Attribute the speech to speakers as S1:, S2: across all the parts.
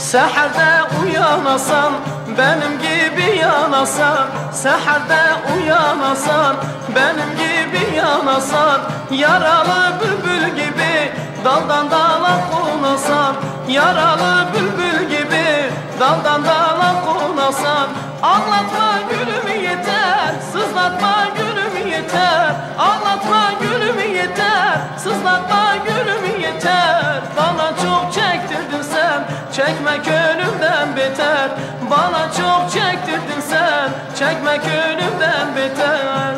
S1: Seherde uyanasan benim gibi yanasan. Seherde uyanasan benim gibi yanasan. Yaralı bülbül gibi daldan dala konasan. Yaralı bülbül gibi daldan dala beter. Bana çok çektirdin sen, çekmek ölümden beter.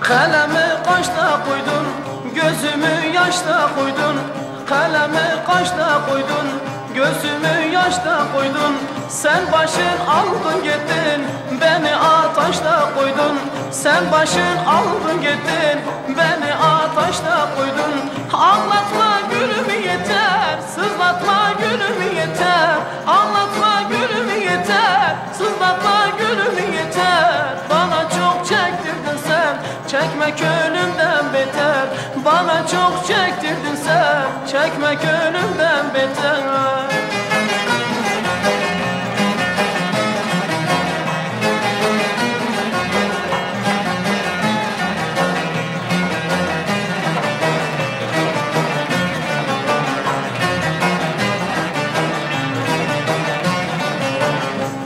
S1: Kalemi kaşta koydun, gözümü yaşta koydun Kalemi kaşta koydun, gözümü yaşta koydun. Sen başın aldın gittin, beni ataşta koydun. Sen başın aldın gittin, beni ataşta koydun. Anlatma gülümü yeter, sızlatma gülümü yeter. Anlatma gülümü yeter, sızlatma gülümü yeter. Bana çok çektirdin sen, çekmek ölümden beter. Bana çok çektirdin sen, çekmek ölümden beter.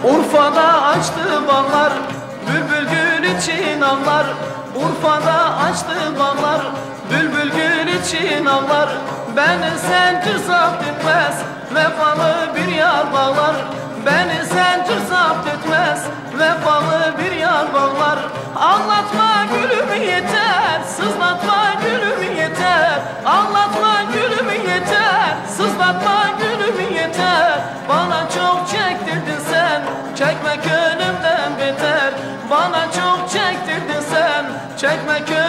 S1: Urfa'da açtı ballar Bülbül gül için ağlar Urfa'da açtı ballar Bülbül gül için Beni sencir zapt etmez Vefalı bir yar bağlar. Beni sencir zapt etmez Vefalı bir yar bağlar. Anlatma gülümü yeter Sızlatma gülümü yeter. Anlatma gülümü yeter Sızlatma gülümü yeter. Bana çok çektirdin sen Çekmek önümden beter. Bana çok çektirdin sen Çekmek önümden